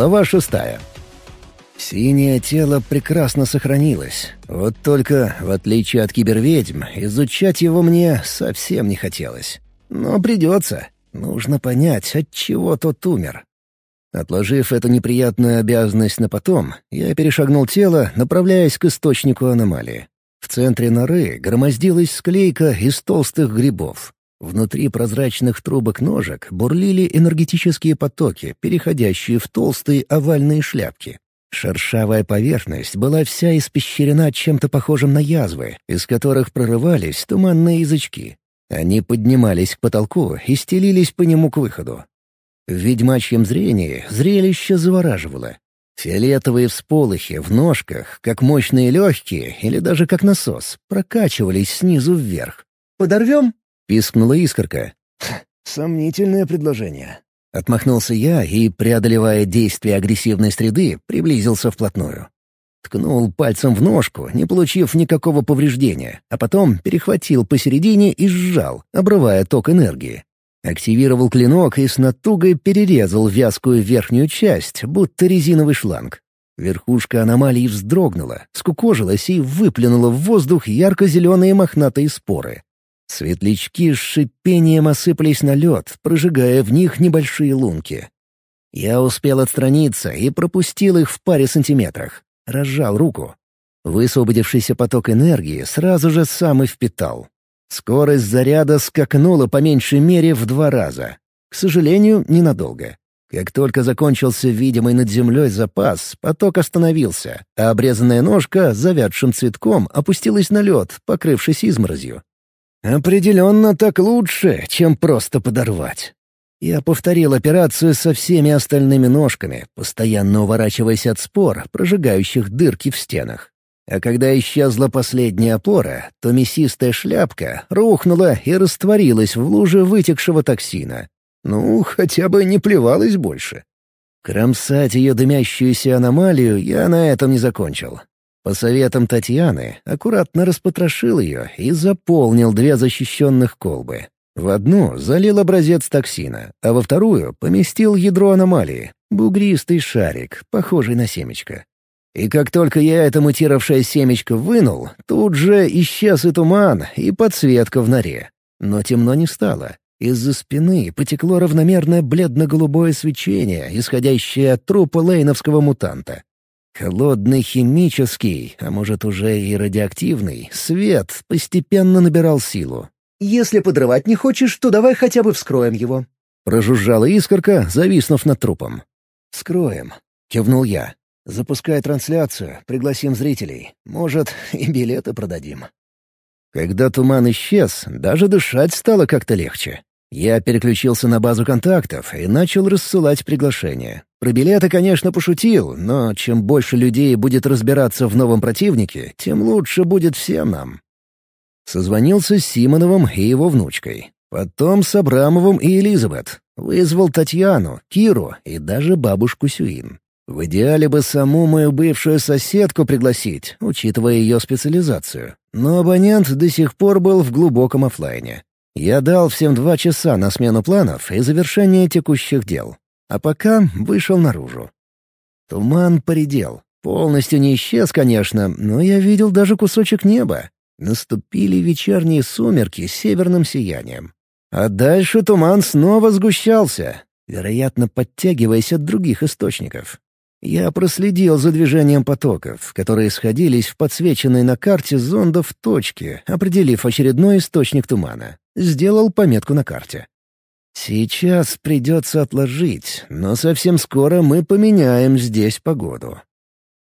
Глава шестая. Синее тело прекрасно сохранилось. Вот только, в отличие от киберведьм, изучать его мне совсем не хотелось. Но придется. Нужно понять, от чего тот умер. Отложив эту неприятную обязанность на потом, я перешагнул тело, направляясь к источнику аномалии. В центре норы громоздилась склейка из толстых грибов. Внутри прозрачных трубок ножек бурлили энергетические потоки, переходящие в толстые овальные шляпки. Шершавая поверхность была вся испещрена чем-то похожим на язвы, из которых прорывались туманные язычки. Они поднимались к потолку и стелились по нему к выходу. В ведьмачьем зрении зрелище завораживало. Фиолетовые всполохи в ножках, как мощные легкие или даже как насос, прокачивались снизу вверх. «Подорвем?» — пискнула искорка. «Сомнительное предложение». Отмахнулся я и, преодолевая действие агрессивной среды, приблизился вплотную. Ткнул пальцем в ножку, не получив никакого повреждения, а потом перехватил посередине и сжал, обрывая ток энергии. Активировал клинок и с натугой перерезал вязкую верхнюю часть, будто резиновый шланг. Верхушка аномалии вздрогнула, скукожилась и выплюнула в воздух ярко-зеленые мохнатые споры. Светлячки с шипением осыпались на лед, прожигая в них небольшие лунки. Я успел отстраниться и пропустил их в паре сантиметрах. Разжал руку. Высвободившийся поток энергии сразу же сам и впитал. Скорость заряда скакнула по меньшей мере в два раза. К сожалению, ненадолго. Как только закончился видимый над землей запас, поток остановился, а обрезанная ножка завядшим цветком опустилась на лед, покрывшись изморозью. Определенно так лучше, чем просто подорвать. Я повторил операцию со всеми остальными ножками, постоянно уворачиваясь от спор, прожигающих дырки в стенах. А когда исчезла последняя опора, то мясистая шляпка рухнула и растворилась в луже вытекшего токсина. Ну, хотя бы не плевалась больше. Кромсать ее дымящуюся аномалию я на этом не закончил. По советам Татьяны, аккуратно распотрошил ее и заполнил две защищенных колбы. В одну залил образец токсина, а во вторую поместил ядро аномалии — бугристый шарик, похожий на семечко. И как только я это мутировавшее семечко вынул, тут же исчез и туман, и подсветка в норе. Но темно не стало. Из-за спины потекло равномерное бледно-голубое свечение, исходящее от трупа лейновского мутанта. Холодный химический, а может уже и радиоактивный, свет постепенно набирал силу. «Если подрывать не хочешь, то давай хотя бы вскроем его». Прожужжала искорка, зависнув над трупом. «Вскроем», — кивнул я. «Запускай трансляцию, пригласим зрителей. Может, и билеты продадим». Когда туман исчез, даже дышать стало как-то легче. Я переключился на базу контактов и начал рассылать приглашения. Про билеты, конечно, пошутил, но чем больше людей будет разбираться в новом противнике, тем лучше будет всем нам. Созвонился с Симоновым и его внучкой. Потом с Абрамовым и Элизабет. Вызвал Татьяну, Киру и даже бабушку Сюин. В идеале бы саму мою бывшую соседку пригласить, учитывая ее специализацию. Но абонент до сих пор был в глубоком офлайне. Я дал всем два часа на смену планов и завершение текущих дел. А пока вышел наружу. Туман поредел. Полностью не исчез, конечно, но я видел даже кусочек неба. Наступили вечерние сумерки с северным сиянием. А дальше туман снова сгущался, вероятно, подтягиваясь от других источников. Я проследил за движением потоков, которые сходились в подсвеченной на карте зондов точке, определив очередной источник тумана. Сделал пометку на карте. Сейчас придется отложить, но совсем скоро мы поменяем здесь погоду.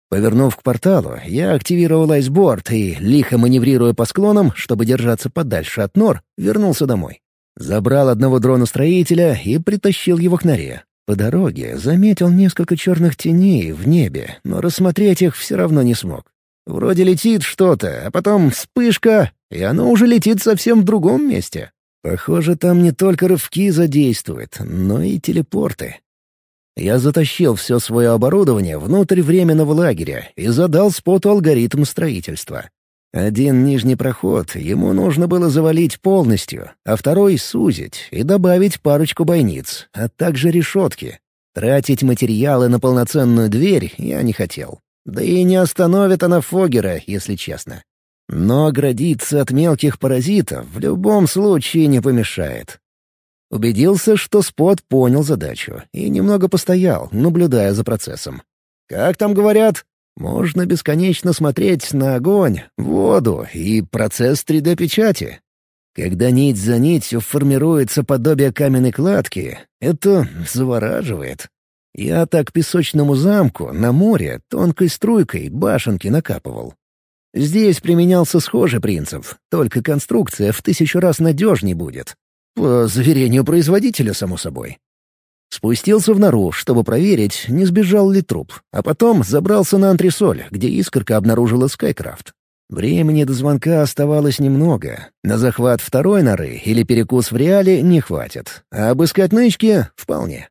Повернув к порталу, я активировал айсборд и, лихо маневрируя по склонам, чтобы держаться подальше от нор, вернулся домой. Забрал одного дрона-строителя и притащил его к норе. По дороге заметил несколько черных теней в небе, но рассмотреть их все равно не смог. Вроде летит что-то, а потом вспышка, и оно уже летит совсем в другом месте. Похоже, там не только рывки задействуют, но и телепорты. Я затащил все свое оборудование внутрь временного лагеря и задал споту алгоритм строительства. Один нижний проход ему нужно было завалить полностью, а второй — сузить и добавить парочку бойниц, а также решетки. Тратить материалы на полноценную дверь я не хотел. Да и не остановит она Фогера, если честно. Но оградиться от мелких паразитов в любом случае не помешает. Убедился, что Спот понял задачу и немного постоял, наблюдая за процессом. Как там говорят, можно бесконечно смотреть на огонь, воду и процесс 3D-печати. Когда нить за нитью формируется подобие каменной кладки, это завораживает. Я так песочному замку на море тонкой струйкой башенки накапывал. Здесь применялся схожий принцип, только конструкция в тысячу раз надежней будет. По заверению производителя, само собой. Спустился в нору, чтобы проверить, не сбежал ли труп, а потом забрался на антресоль, где искорка обнаружила Скайкрафт. Времени до звонка оставалось немного. На захват второй норы или перекус в реале не хватит, а обыскать нычки — вполне.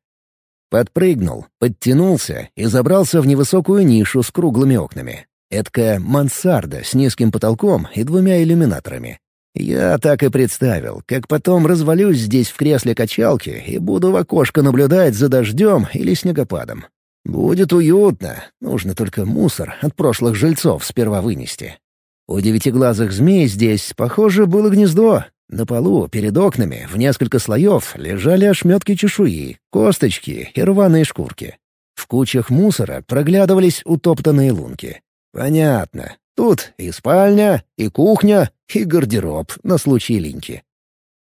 Подпрыгнул, подтянулся и забрался в невысокую нишу с круглыми окнами. Эдкая мансарда с низким потолком и двумя иллюминаторами. Я так и представил, как потом развалюсь здесь в кресле качалки и буду в окошко наблюдать за дождем или снегопадом. Будет уютно, нужно только мусор от прошлых жильцов сперва вынести. У девятиглазых змей здесь, похоже, было гнездо, на полу, перед окнами, в несколько слоев, лежали ошметки чешуи, косточки и рваные шкурки. В кучах мусора проглядывались утоптанные лунки. Понятно. Тут и спальня, и кухня, и гардероб на случай линьки.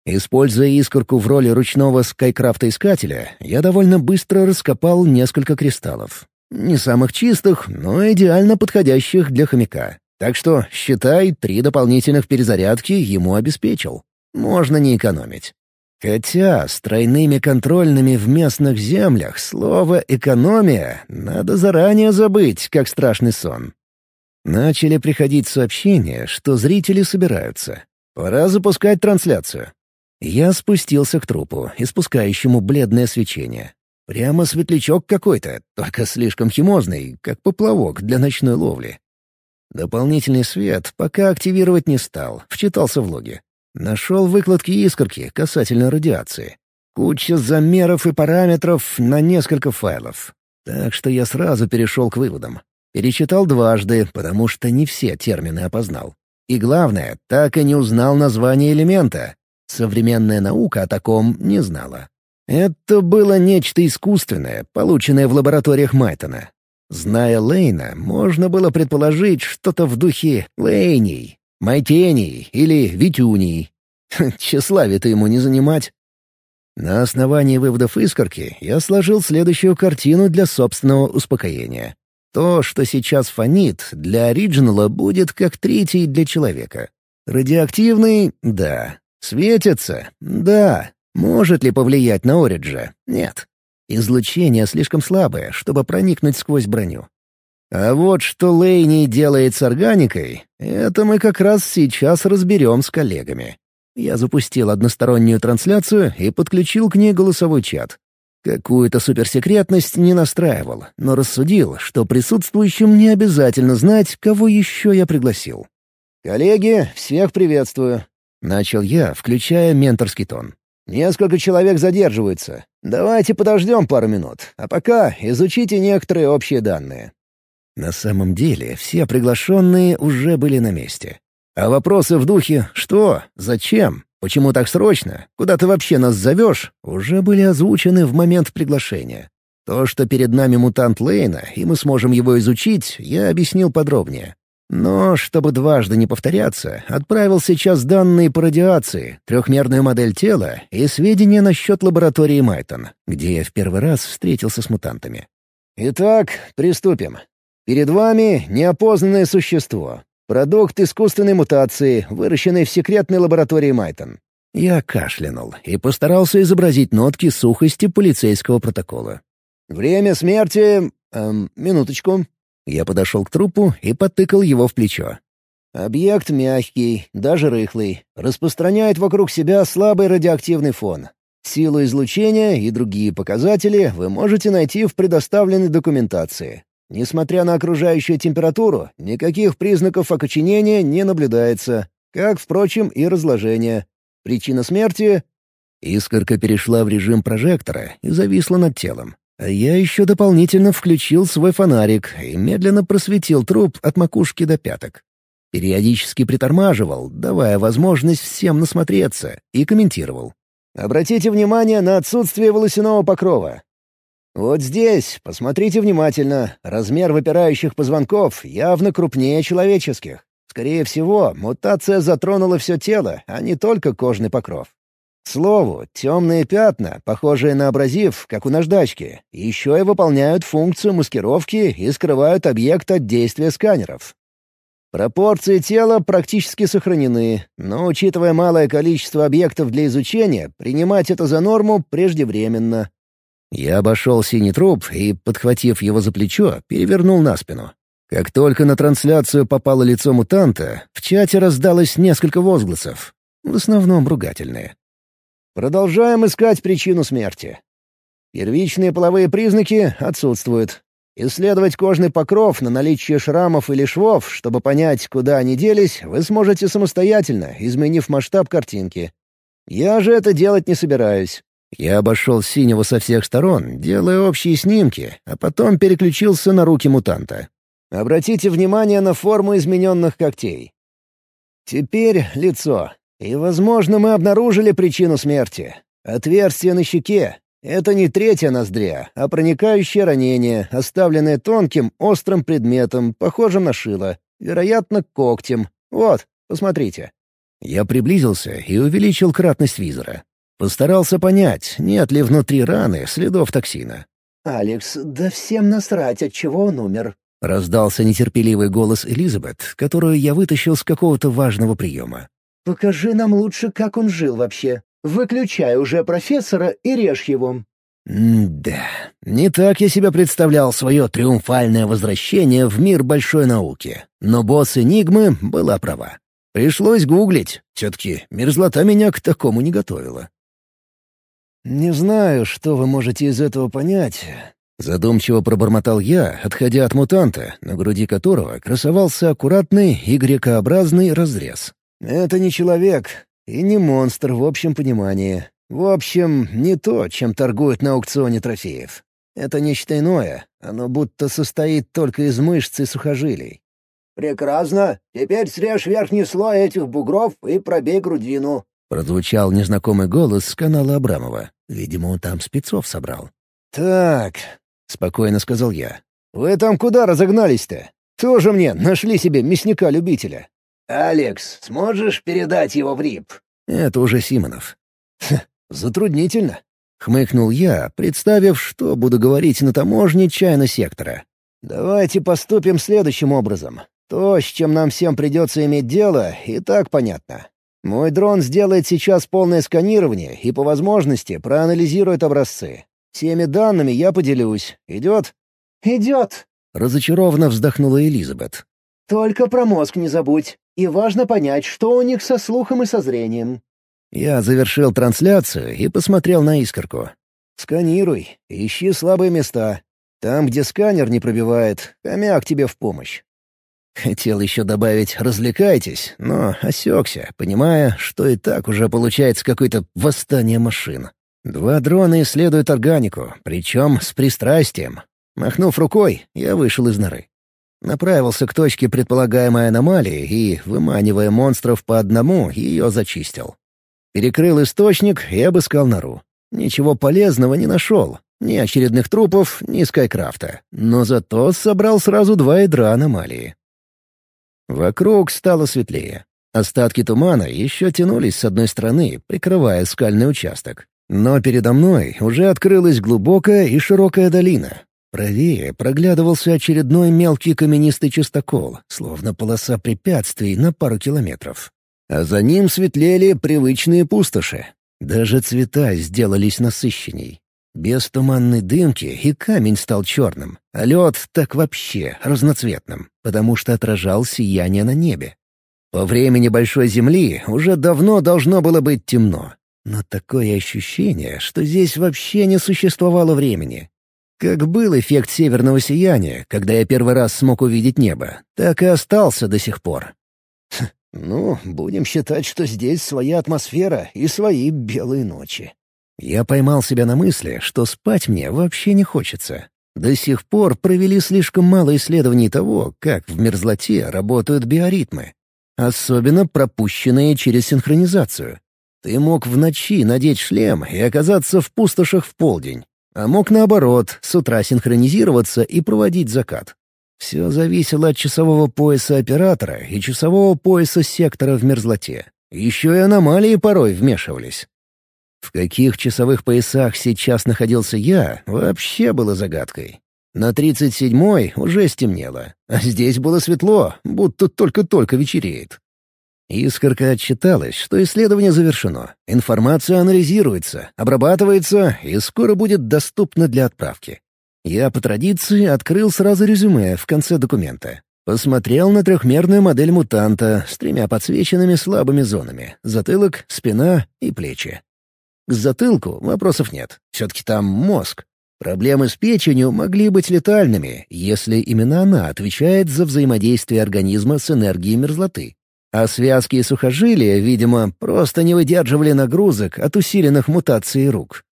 Используя искорку в роли ручного скайкрафта-искателя, я довольно быстро раскопал несколько кристаллов. Не самых чистых, но идеально подходящих для хомяка. Так что, считай, три дополнительных перезарядки ему обеспечил можно не экономить. Хотя с тройными контрольными в местных землях слово «экономия» надо заранее забыть, как страшный сон. Начали приходить сообщения, что зрители собираются. Пора запускать трансляцию. Я спустился к трупу, испускающему бледное свечение. Прямо светлячок какой-то, только слишком химозный, как поплавок для ночной ловли. Дополнительный свет пока активировать не стал, вчитался в логи. Нашел выкладки искорки касательно радиации. Куча замеров и параметров на несколько файлов. Так что я сразу перешел к выводам. Перечитал дважды, потому что не все термины опознал. И главное, так и не узнал название элемента. Современная наука о таком не знала. Это было нечто искусственное, полученное в лабораториях Майтона. Зная Лейна, можно было предположить что-то в духе Лейней, Майтений или Витюний. Тщеславие-то ему не занимать. На основании выводов искорки я сложил следующую картину для собственного успокоения. То, что сейчас фонит, для оригинала будет как третий для человека. Радиоактивный — да. Светится — да. Может ли повлиять на Ориджа? Нет. Излучение слишком слабое, чтобы проникнуть сквозь броню. А вот что Лейни делает с органикой, это мы как раз сейчас разберем с коллегами. Я запустил одностороннюю трансляцию и подключил к ней голосовой чат. Какую-то суперсекретность не настраивал, но рассудил, что присутствующим не обязательно знать, кого еще я пригласил. «Коллеги, всех приветствую», — начал я, включая менторский тон. «Несколько человек задерживаются. Давайте подождем пару минут, а пока изучите некоторые общие данные. На самом деле, все приглашенные уже были на месте. А вопросы в духе «что?», «зачем?», «почему так срочно?», «куда ты вообще нас зовешь?» уже были озвучены в момент приглашения. То, что перед нами мутант Лейна, и мы сможем его изучить, я объяснил подробнее. Но, чтобы дважды не повторяться, отправил сейчас данные по радиации, трехмерную модель тела и сведения насчет лаборатории Майтон, где я в первый раз встретился с мутантами. Итак, приступим. Перед вами неопознанное существо. Продукт искусственной мутации, выращенный в секретной лаборатории Майтон. Я кашлянул и постарался изобразить нотки сухости полицейского протокола. «Время смерти... Эм, минуточку». Я подошел к трупу и потыкал его в плечо. Объект мягкий, даже рыхлый, распространяет вокруг себя слабый радиоактивный фон. Силу излучения и другие показатели вы можете найти в предоставленной документации. Несмотря на окружающую температуру, никаких признаков окоченения не наблюдается, как, впрочем, и разложения. Причина смерти... Искорка перешла в режим прожектора и зависла над телом. А я еще дополнительно включил свой фонарик и медленно просветил труп от макушки до пяток. Периодически притормаживал, давая возможность всем насмотреться, и комментировал. «Обратите внимание на отсутствие волосяного покрова. Вот здесь, посмотрите внимательно, размер выпирающих позвонков явно крупнее человеческих. Скорее всего, мутация затронула все тело, а не только кожный покров. К слову, темные пятна, похожие на абразив, как у наждачки, еще и выполняют функцию маскировки и скрывают объект от действия сканеров. Пропорции тела практически сохранены, но, учитывая малое количество объектов для изучения, принимать это за норму преждевременно. Я обошел синий труп и, подхватив его за плечо, перевернул на спину. Как только на трансляцию попало лицо мутанта, в чате раздалось несколько возгласов, в основном ругательные. Продолжаем искать причину смерти. Первичные половые признаки отсутствуют. Исследовать кожный покров на наличие шрамов или швов, чтобы понять, куда они делись, вы сможете самостоятельно, изменив масштаб картинки. Я же это делать не собираюсь. Я обошел синего со всех сторон, делая общие снимки, а потом переключился на руки мутанта. Обратите внимание на форму измененных когтей. Теперь лицо. И, возможно, мы обнаружили причину смерти. Отверстие на щеке, это не третья ноздря, а проникающее ранение, оставленное тонким, острым предметом, похожим на шило, вероятно, когтем. Вот, посмотрите. Я приблизился и увеличил кратность визора. Постарался понять, нет ли внутри раны следов токсина. «Алекс, да всем насрать, от чего он умер», — раздался нетерпеливый голос Элизабет, которую я вытащил с какого-то важного приема. «Покажи нам лучше, как он жил вообще. Выключай уже профессора и режь его». «Да, не так я себе представлял свое триумфальное возвращение в мир большой науки. Но босс Энигмы была права. Пришлось гуглить. Все-таки мерзлота меня к такому не готовила. «Не знаю, что вы можете из этого понять», — задумчиво пробормотал я, отходя от мутанта, на груди которого красовался аккуратный Y-образный разрез. «Это не человек, и не монстр в общем понимании. В общем, не то, чем торгуют на аукционе трофеев. Это нечто иное, оно будто состоит только из мышц и сухожилий. «Прекрасно. Теперь срежь верхний слой этих бугров и пробей грудину». Прозвучал незнакомый голос с канала Абрамова. Видимо, он там спецов собрал. «Так», — спокойно сказал я. «Вы там куда разогнались-то? Тоже мне нашли себе мясника-любителя. «Алекс, сможешь передать его в РИП?» «Это уже Симонов». «Затруднительно», — хмыкнул я, представив, что буду говорить на таможне чайно-сектора. «Давайте поступим следующим образом. То, с чем нам всем придется иметь дело, и так понятно. Мой дрон сделает сейчас полное сканирование и по возможности проанализирует образцы. Всеми данными я поделюсь. Идет?» «Идет», — разочарованно вздохнула Элизабет. «Только про мозг не забудь. И важно понять, что у них со слухом и со зрением». Я завершил трансляцию и посмотрел на искорку. «Сканируй, ищи слабые места. Там, где сканер не пробивает, хомяк тебе в помощь». Хотел еще добавить «развлекайтесь», но осекся, понимая, что и так уже получается какое-то восстание машин. Два дрона исследуют органику, причем с пристрастием. Махнув рукой, я вышел из норы. Направился к точке предполагаемой аномалии и, выманивая монстров по одному, ее зачистил. Перекрыл источник и обыскал нору. Ничего полезного не нашел. Ни очередных трупов, ни скайкрафта. Но зато собрал сразу два ядра аномалии. Вокруг стало светлее. Остатки тумана еще тянулись с одной стороны, прикрывая скальный участок. Но передо мной уже открылась глубокая и широкая долина, Правее проглядывался очередной мелкий каменистый частокол, словно полоса препятствий на пару километров. А за ним светлели привычные пустоши. Даже цвета сделались насыщенней. Без туманной дымки и камень стал черным, а лед так вообще разноцветным, потому что отражал сияние на небе. По времени Большой Земли уже давно должно было быть темно. Но такое ощущение, что здесь вообще не существовало времени, как был эффект северного сияния, когда я первый раз смог увидеть небо, так и остался до сих пор. ну, будем считать, что здесь своя атмосфера и свои белые ночи. Я поймал себя на мысли, что спать мне вообще не хочется. До сих пор провели слишком мало исследований того, как в мерзлоте работают биоритмы. Особенно пропущенные через синхронизацию. Ты мог в ночи надеть шлем и оказаться в пустошах в полдень, а мог наоборот, с утра синхронизироваться и проводить закат. Все зависело от часового пояса оператора и часового пояса сектора в мерзлоте. Еще и аномалии порой вмешивались. В каких часовых поясах сейчас находился я, вообще было загадкой. На тридцать седьмой уже стемнело, а здесь было светло, будто только-только вечереет. Искорка отчиталась, что исследование завершено. Информация анализируется, обрабатывается и скоро будет доступна для отправки. Я по традиции открыл сразу резюме в конце документа. Посмотрел на трехмерную модель мутанта с тремя подсвеченными слабыми зонами — затылок, спина и плечи. К затылку вопросов нет, все-таки там мозг. Проблемы с печенью могли быть летальными, если именно она отвечает за взаимодействие организма с энергией мерзлоты. А связки и сухожилия, видимо, просто не выдерживали нагрузок от усиленных мутаций рук.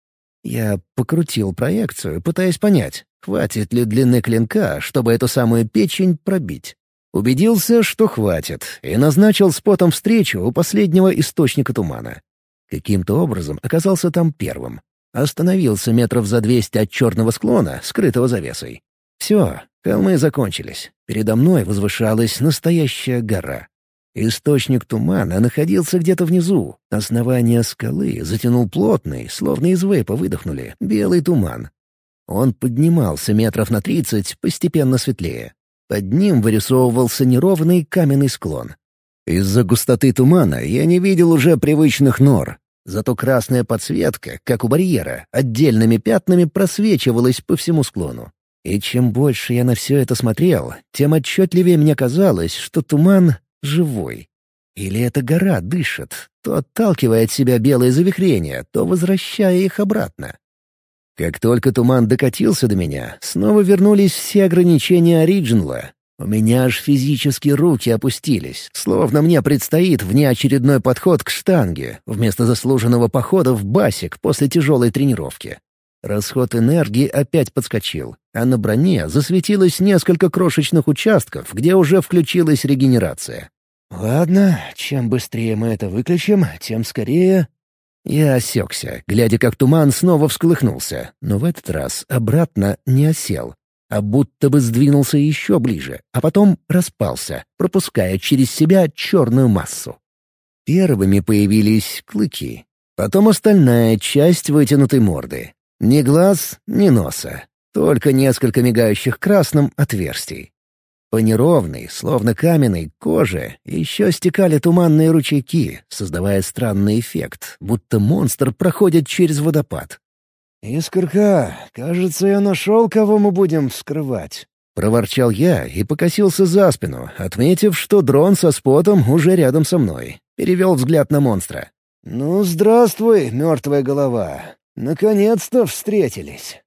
Я покрутил проекцию, пытаясь понять, хватит ли длины клинка, чтобы эту самую печень пробить. Убедился, что хватит, и назначил спотом встречу у последнего источника тумана. Каким-то образом оказался там первым. Остановился метров за двести от черного склона, скрытого завесой. Все, холмы закончились. Передо мной возвышалась настоящая гора. Источник тумана находился где-то внизу. Основание скалы затянул плотный, словно из вейпа выдохнули, белый туман. Он поднимался метров на тридцать, постепенно светлее. Под ним вырисовывался неровный каменный склон. Из-за густоты тумана я не видел уже привычных нор. Зато красная подсветка, как у барьера, отдельными пятнами просвечивалась по всему склону. И чем больше я на все это смотрел, тем отчетливее мне казалось, что туман живой. Или эта гора дышит, то отталкивая от себя белые завихрения, то возвращая их обратно. Как только туман докатился до меня, снова вернулись все ограничения оригинала. У меня аж физически руки опустились, словно мне предстоит внеочередной подход к штанге, вместо заслуженного похода в басик после тяжелой тренировки. Расход энергии опять подскочил, а на броне засветилось несколько крошечных участков, где уже включилась регенерация. «Ладно, чем быстрее мы это выключим, тем скорее...» Я осекся, глядя, как туман снова всколыхнулся, но в этот раз обратно не осел, а будто бы сдвинулся еще ближе, а потом распался, пропуская через себя черную массу. Первыми появились клыки, потом остальная часть вытянутой морды, ни глаз, ни носа. Только несколько мигающих красным отверстий. По неровной, словно каменной, коже еще стекали туманные ручейки, создавая странный эффект, будто монстр проходит через водопад. «Искорка, кажется, я нашел, кого мы будем вскрывать», — проворчал я и покосился за спину, отметив, что дрон со спотом уже рядом со мной. Перевел взгляд на монстра. «Ну, здравствуй, мертвая голова. Наконец-то встретились.